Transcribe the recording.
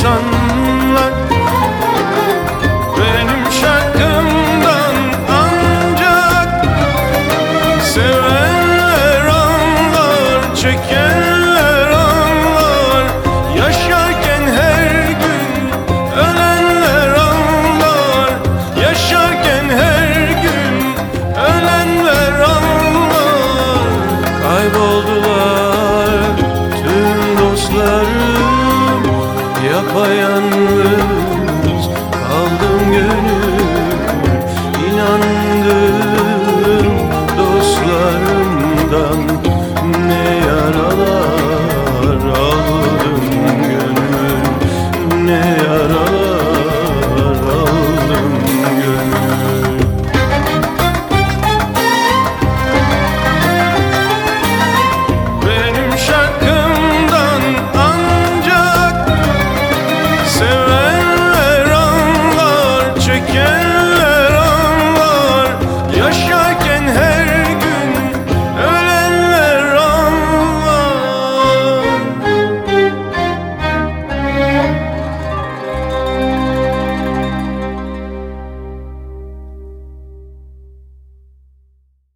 insanlar. Benim şarkımdan ancak Sevenler anlar çeker koyan